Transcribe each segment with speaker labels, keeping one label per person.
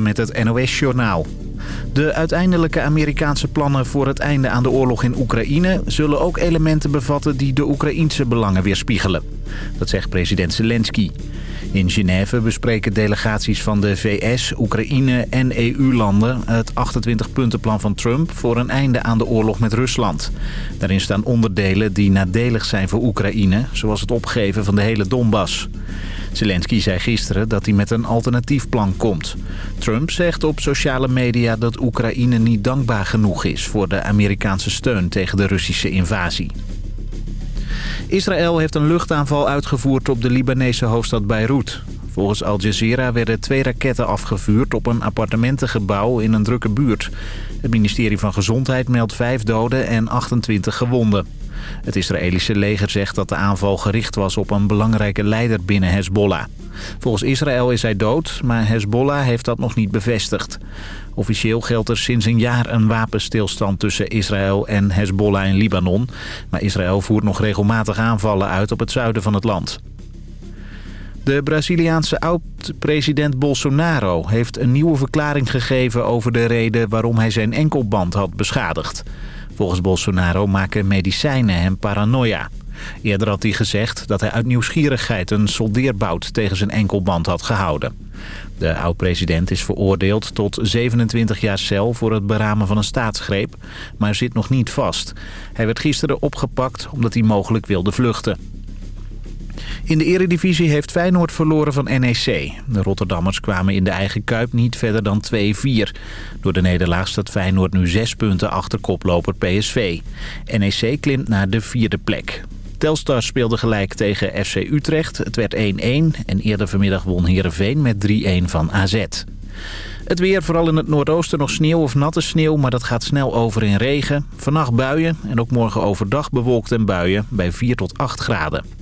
Speaker 1: met het NOS-journaal. De uiteindelijke Amerikaanse plannen voor het einde aan de oorlog in Oekraïne... zullen ook elementen bevatten die de Oekraïense belangen weerspiegelen. Dat zegt president Zelensky. In Genève bespreken delegaties van de VS, Oekraïne en EU-landen... het 28-puntenplan van Trump voor een einde aan de oorlog met Rusland. Daarin staan onderdelen die nadelig zijn voor Oekraïne... zoals het opgeven van de hele Donbass. Zelensky zei gisteren dat hij met een alternatief plan komt. Trump zegt op sociale media dat Oekraïne niet dankbaar genoeg is... voor de Amerikaanse steun tegen de Russische invasie. Israël heeft een luchtaanval uitgevoerd op de Libanese hoofdstad Beirut. Volgens Al Jazeera werden twee raketten afgevuurd op een appartementengebouw in een drukke buurt. Het ministerie van Gezondheid meldt vijf doden en 28 gewonden. Het Israëlische leger zegt dat de aanval gericht was op een belangrijke leider binnen Hezbollah. Volgens Israël is hij dood, maar Hezbollah heeft dat nog niet bevestigd. Officieel geldt er sinds een jaar een wapenstilstand tussen Israël en Hezbollah in Libanon. Maar Israël voert nog regelmatig aanvallen uit op het zuiden van het land. De Braziliaanse oud-president Bolsonaro heeft een nieuwe verklaring gegeven over de reden waarom hij zijn enkelband had beschadigd. Volgens Bolsonaro maken medicijnen hem paranoia. Eerder had hij gezegd dat hij uit nieuwsgierigheid een soldeerbout tegen zijn enkelband had gehouden. De oud-president is veroordeeld tot 27 jaar cel voor het beramen van een staatsgreep, maar zit nog niet vast. Hij werd gisteren opgepakt omdat hij mogelijk wilde vluchten. In de eredivisie heeft Feyenoord verloren van NEC. De Rotterdammers kwamen in de eigen kuip niet verder dan 2-4. Door de nederlaag staat Feyenoord nu 6 punten achter koploper PSV. NEC klimt naar de vierde plek. Telstar speelde gelijk tegen FC Utrecht. Het werd 1-1 en eerder vanmiddag won Heerenveen met 3-1 van AZ. Het weer, vooral in het noordoosten nog sneeuw of natte sneeuw, maar dat gaat snel over in regen. Vannacht buien en ook morgen overdag bewolkt en buien bij 4 tot 8 graden.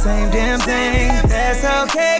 Speaker 2: same damn thing. That's okay,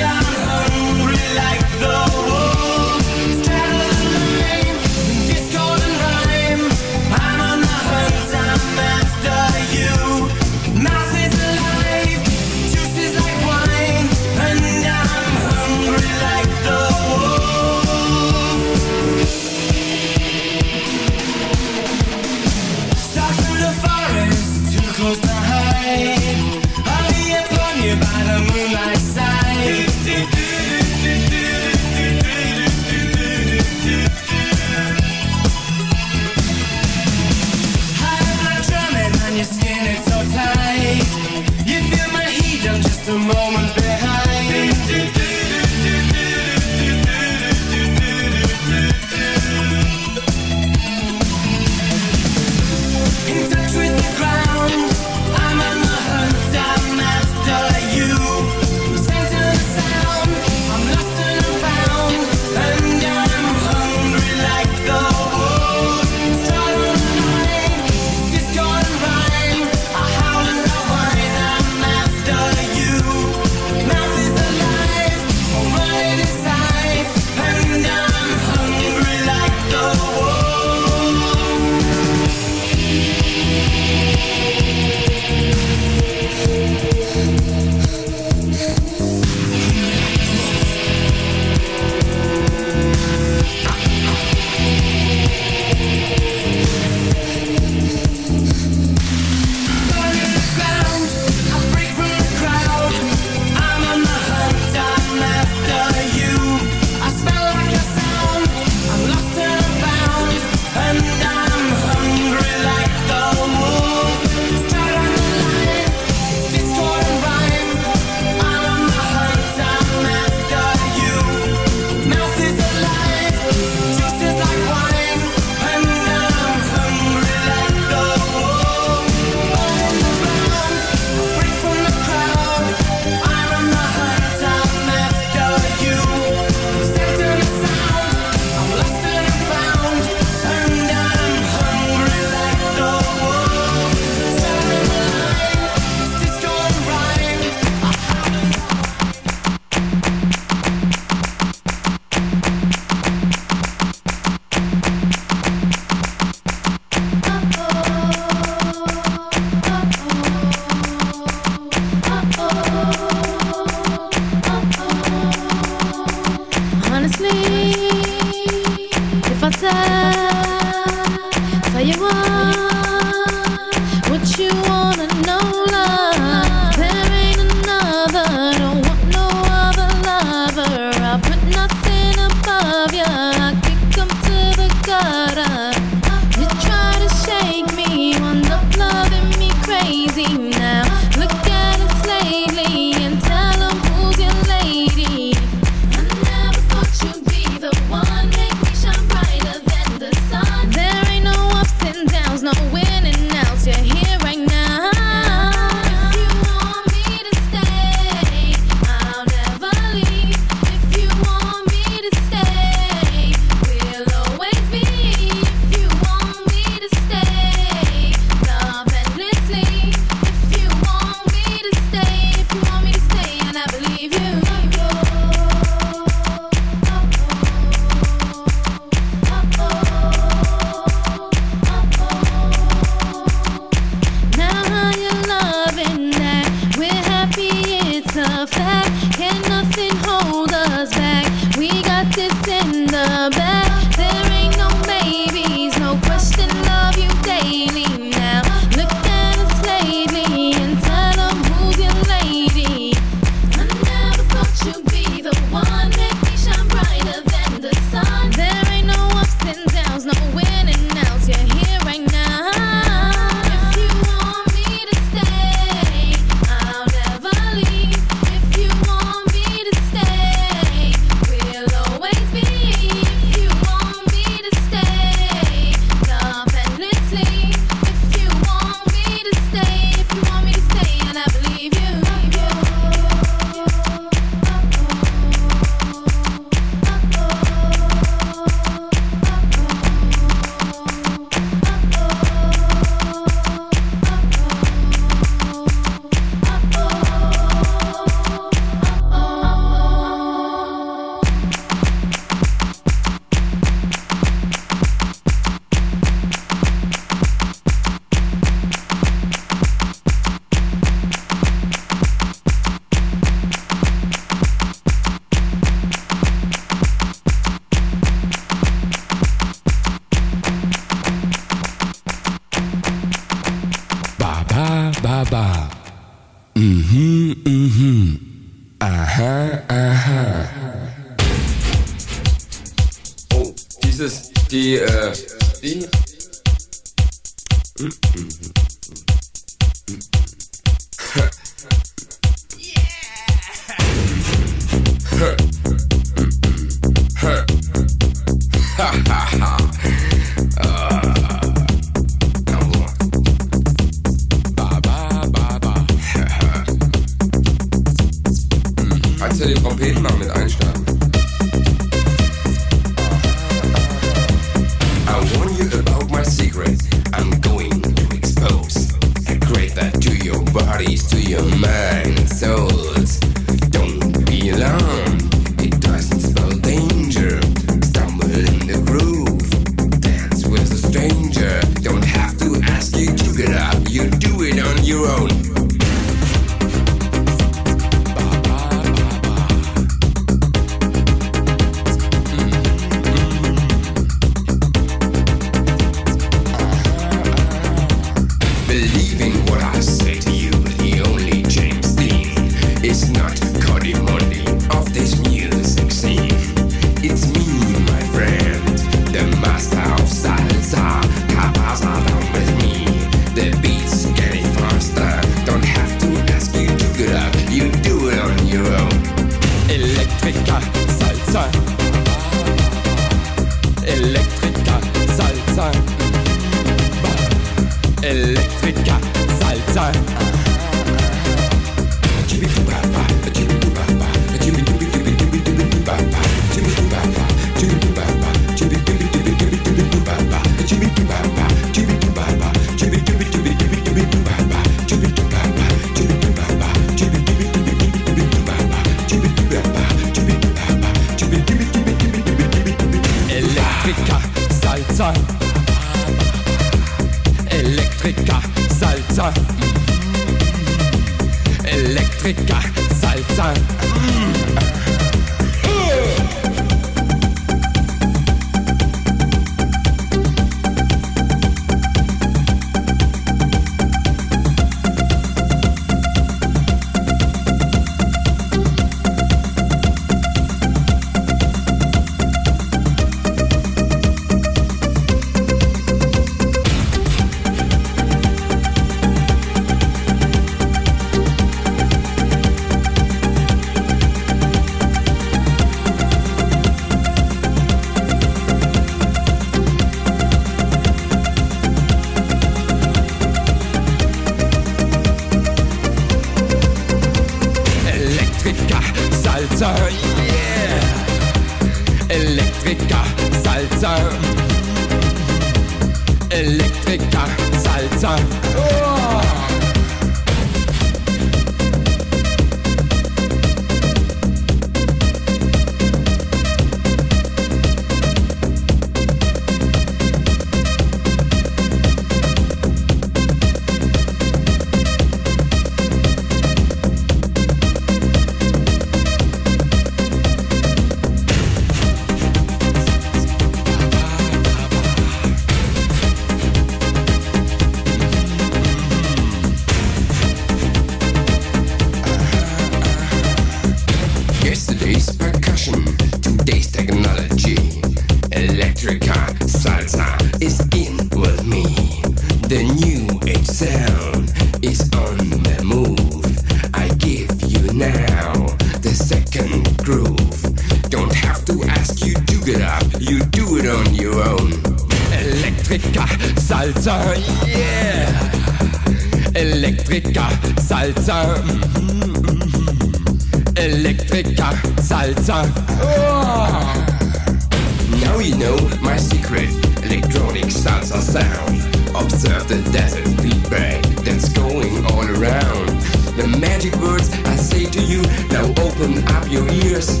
Speaker 3: years.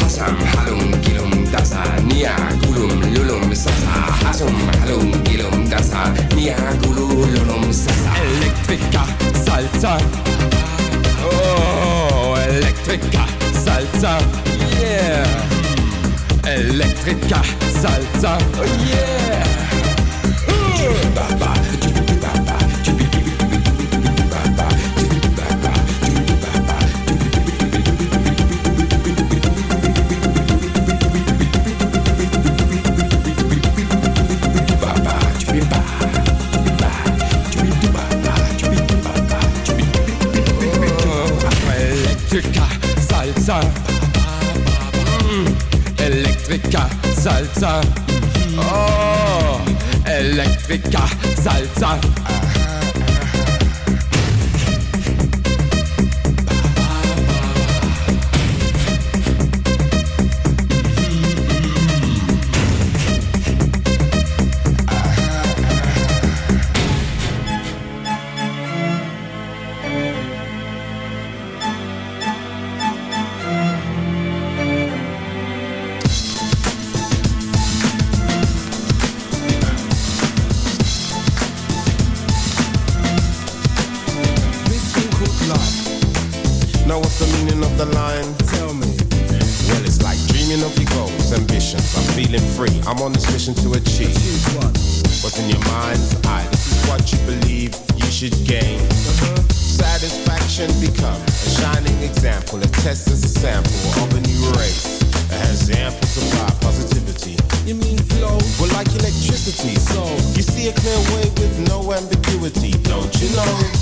Speaker 3: Hasam halum gilum dasa niagulum lulum sasa. Hasam halum gilum dasa niagulum, sassa, lulum sasa. Elektrika salsa. Oh, elektrika salsa. Yeah. Elektrika salsa. Oh yeah. Baba. Salza, Oh, Elektrika
Speaker 4: Salza with no ambiguity, don't you know?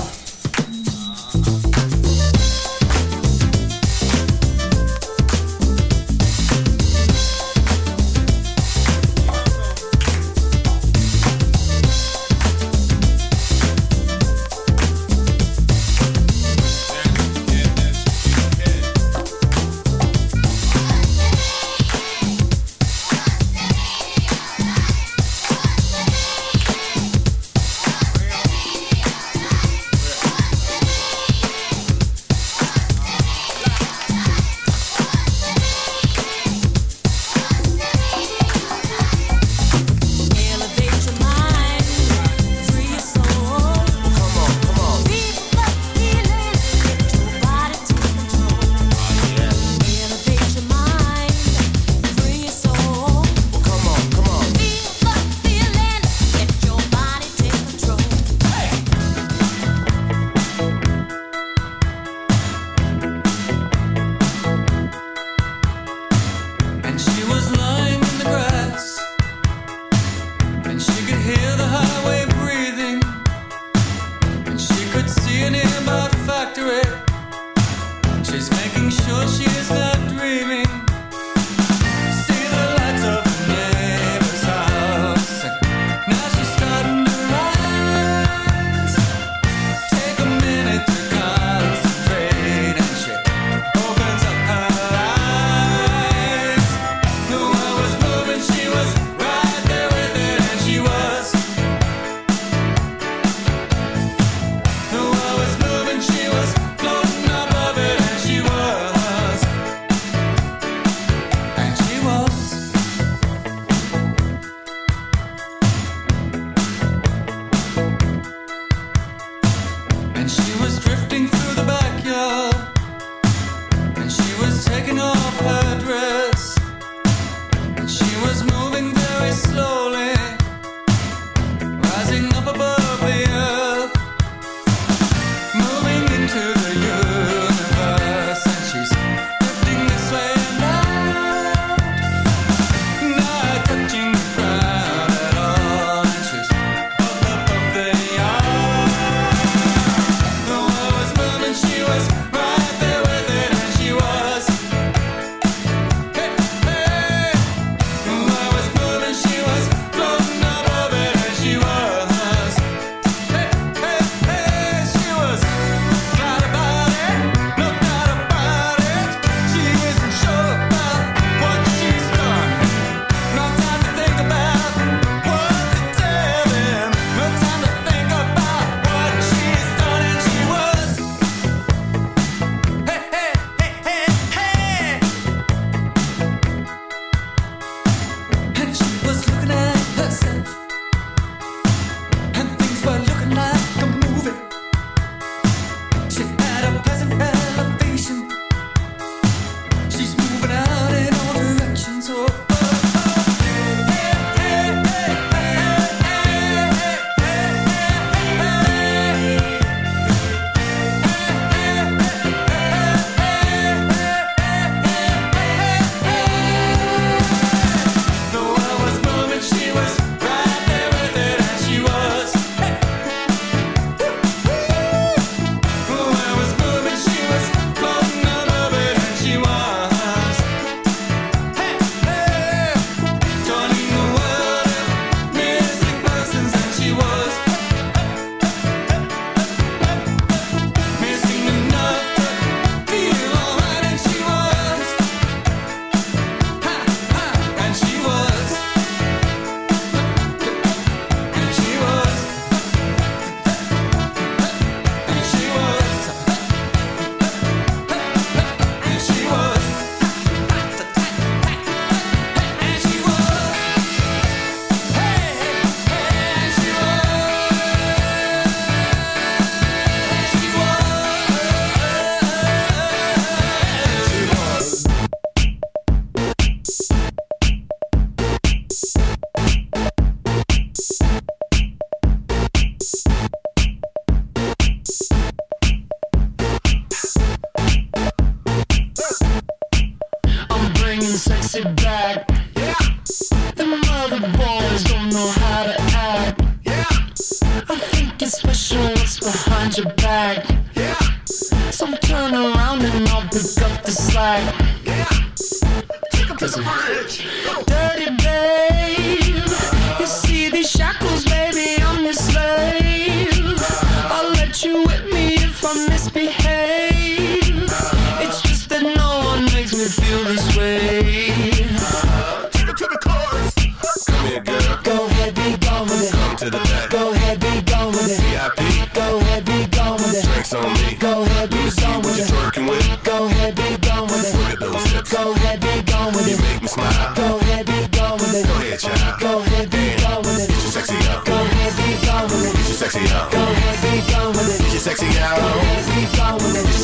Speaker 2: she was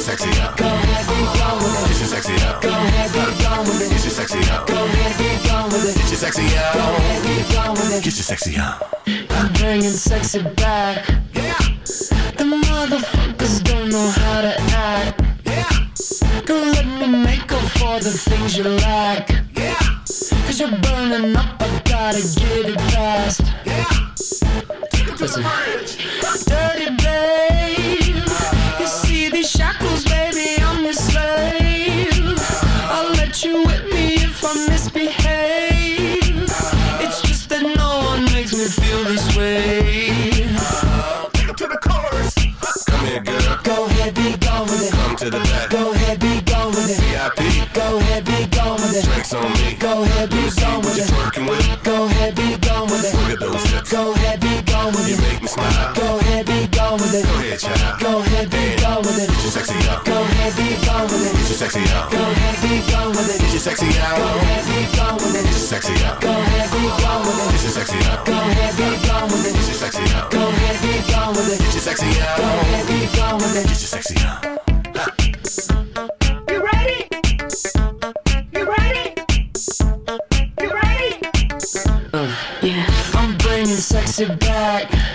Speaker 5: sexy out.
Speaker 6: Go with it.
Speaker 5: Get your sexy out.
Speaker 6: Go ahead, be with it.
Speaker 5: Get your sexy out.
Speaker 6: Go ahead, be with it.
Speaker 5: Get your sexy out.
Speaker 6: Go ahead, be with it.
Speaker 5: Get your sexy out.
Speaker 6: I'm bringing sexy back.
Speaker 5: Yeah.
Speaker 6: The motherfuckers don't know how to act.
Speaker 5: Yeah.
Speaker 6: Girl, let me make up for the things you lack.
Speaker 5: Yeah.
Speaker 6: Cause you're burning up, I gotta get it fast.
Speaker 5: Yeah. Take it to
Speaker 6: Listen.
Speaker 5: the bridge.
Speaker 6: With it. Go ahead,
Speaker 5: child.
Speaker 6: Go ahead, be gone with it.
Speaker 5: Get your sexy out.
Speaker 6: Go ahead, be gone with it.
Speaker 5: Get your sexy out.
Speaker 6: Go ahead, be gone with it.
Speaker 5: Get your sexy
Speaker 6: Go ahead, be gone with it.
Speaker 5: Get your sexy out.
Speaker 6: Go ahead, be gone with it.
Speaker 5: Get your sexy out.
Speaker 6: Go ahead, be gone with it.
Speaker 5: Get your sexy out.
Speaker 6: Go ahead, be gone with it.
Speaker 5: Get your sexy
Speaker 6: Go
Speaker 5: out.
Speaker 6: ahead, be gone with it.
Speaker 5: Get your sexy out.
Speaker 7: You ready? You ready? You ready?
Speaker 6: Uh, I'm bringing sexy back.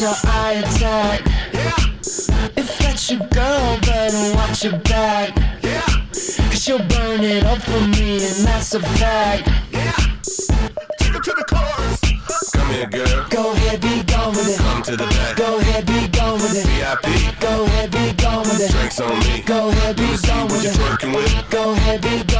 Speaker 6: Your eye attack.
Speaker 5: Yeah.
Speaker 6: If that's your girl, better watch your back.
Speaker 5: Yeah.
Speaker 6: Cause she'll burn it up for me, and that's a fact.
Speaker 5: Yeah. Take it to the chorus. Come here, girl.
Speaker 6: Go ahead, be gone with it.
Speaker 5: Come to the back.
Speaker 6: Go ahead, be gone with it.
Speaker 5: VIP.
Speaker 6: Go ahead, be gone with it.
Speaker 5: Drinks on me.
Speaker 6: Go ahead, be gone with it.
Speaker 5: twerking with.
Speaker 6: Go ahead, be gone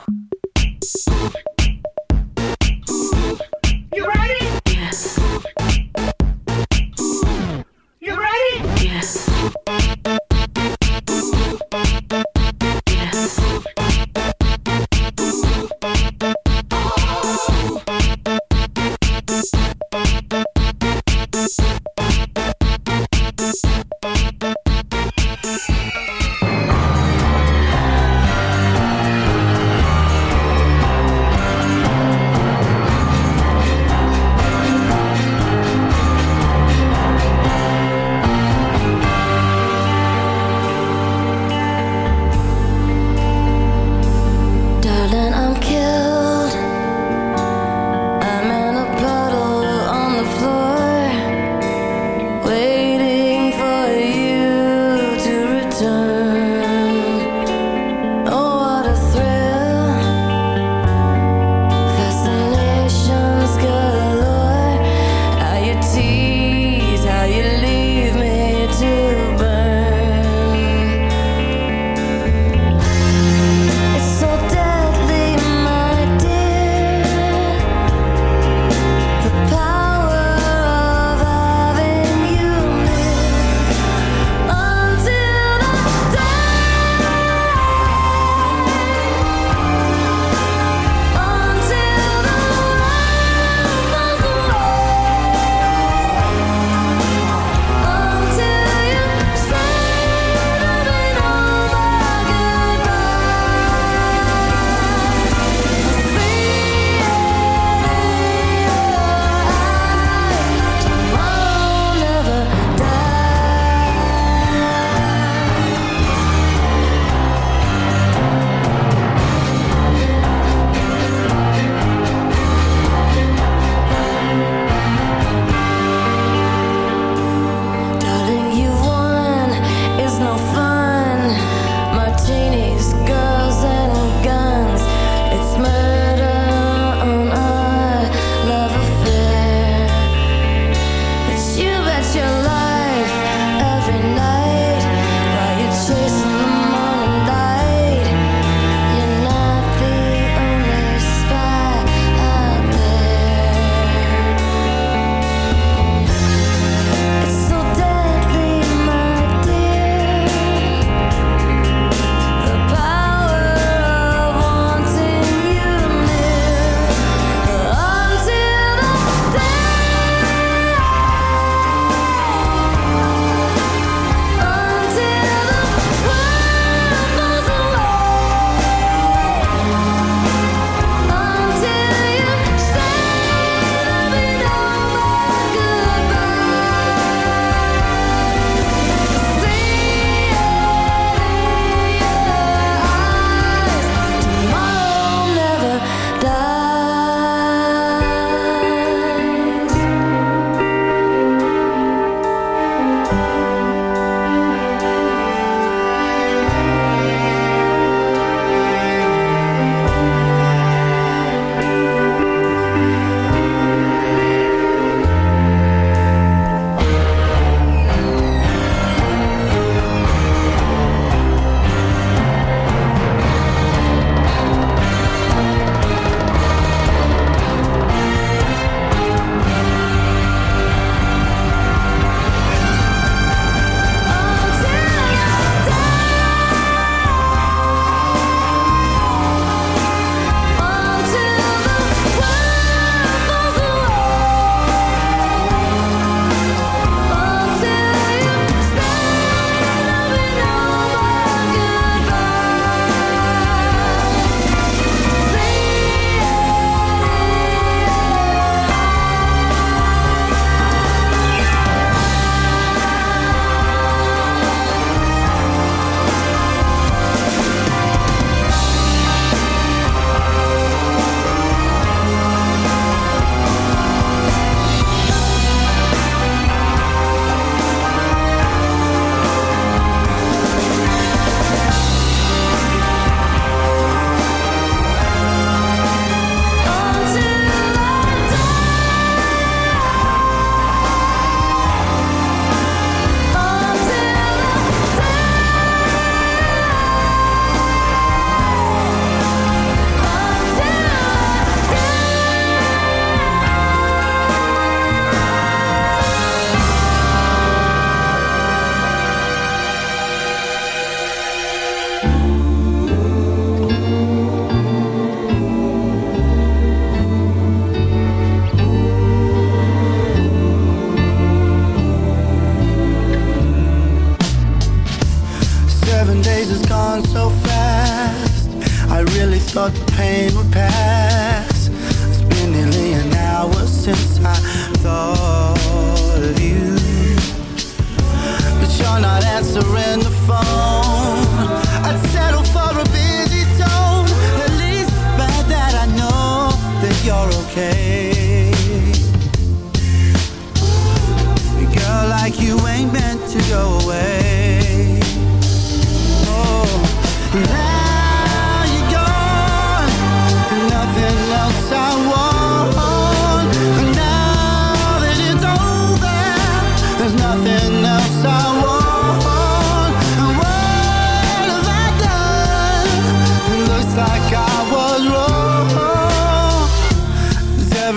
Speaker 8: pain would pass.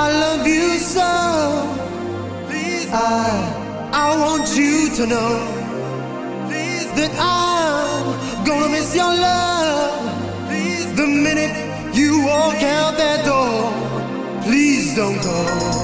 Speaker 9: I
Speaker 8: love you so. I, I want you to know that I'm gonna miss your love the minute you walk out that door. Please don't go.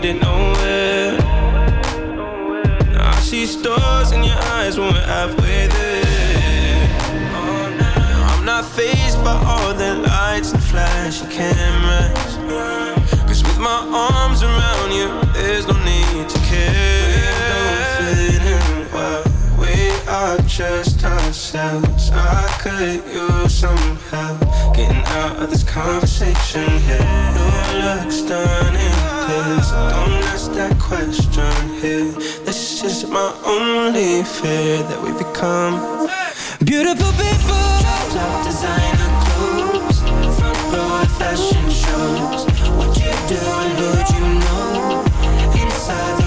Speaker 10: Made it nowhere. Now I see stars in your eyes when we're halfway there. Oh, now I'm not phased by all the lights and flashy cameras. Cause with my arms around you, there's no need to care. We don't fit in well. We are just ourselves. I could use some help getting out of this conversation here. Your look stunning, please don't ask that question here. This is my only fear that we become beautiful people.
Speaker 2: Top designer clothes, front row fashion shows. What you do and who you know inside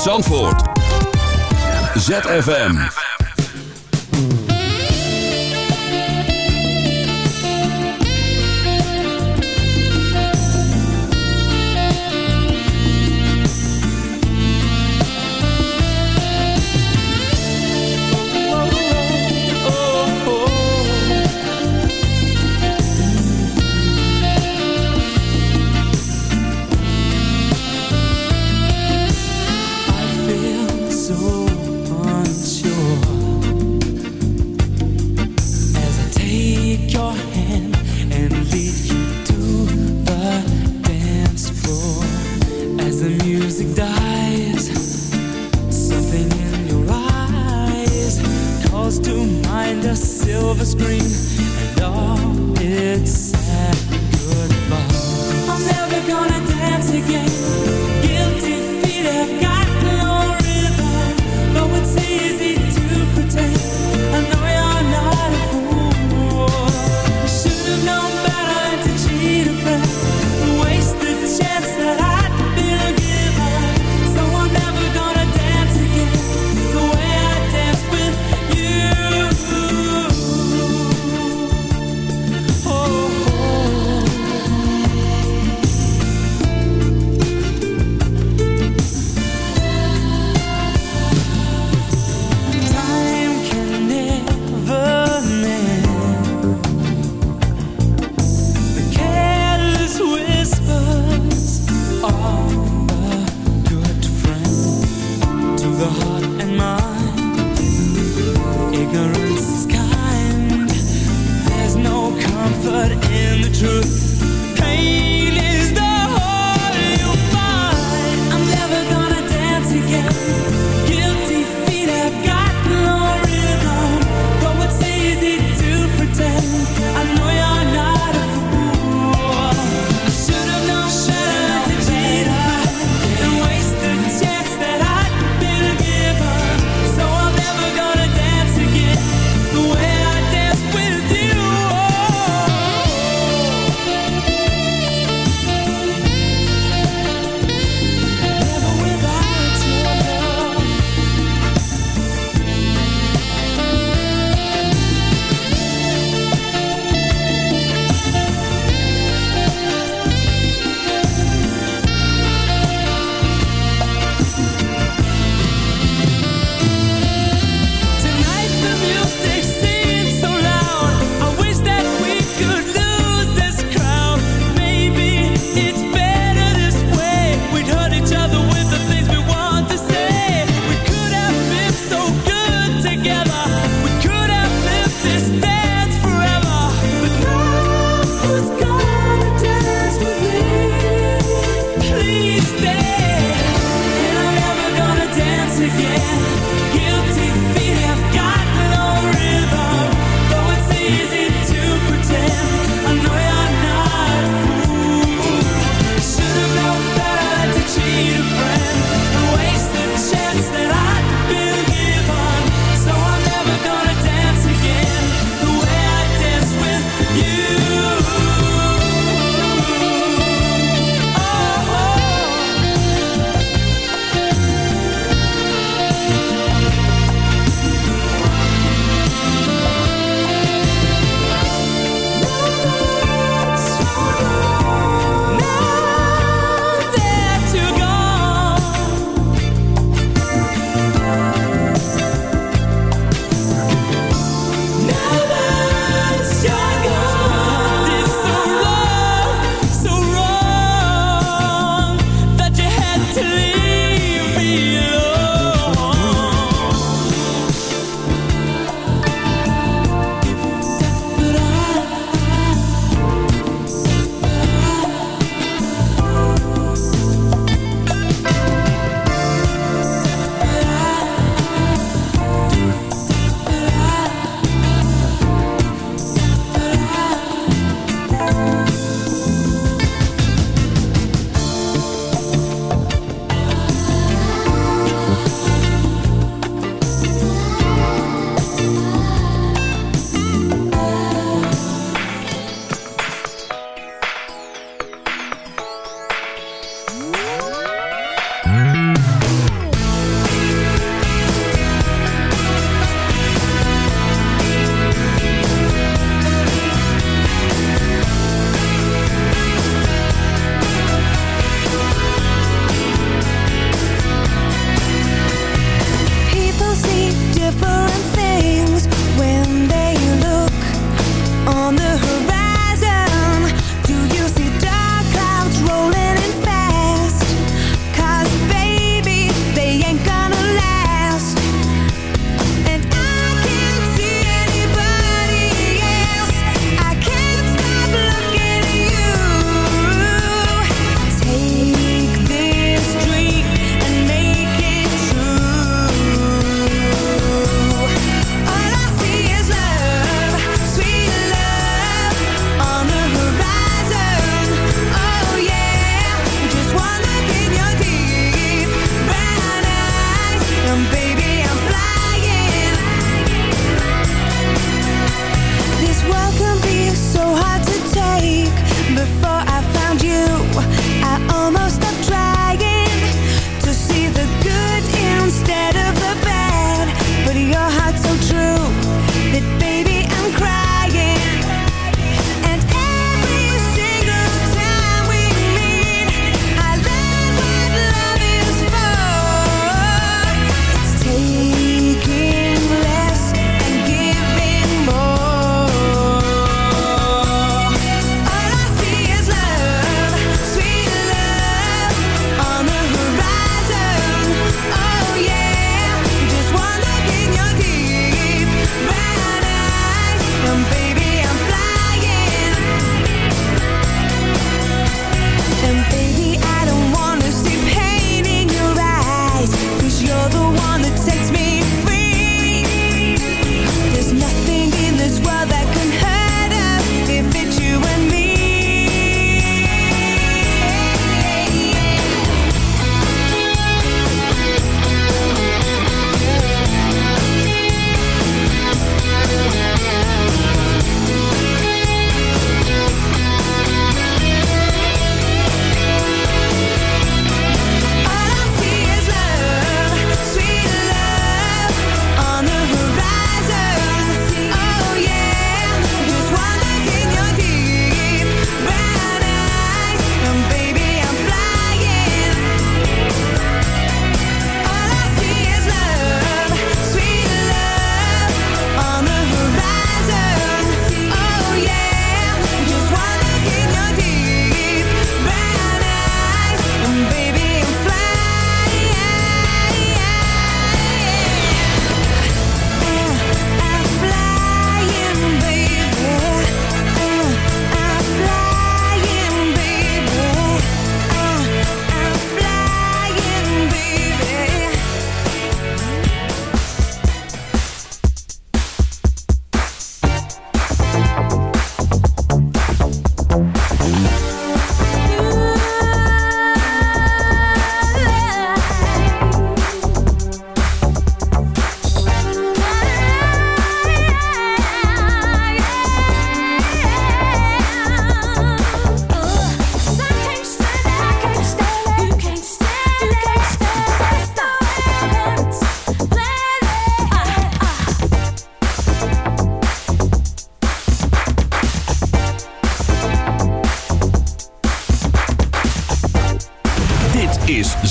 Speaker 9: uit Zandvoort. ZFM.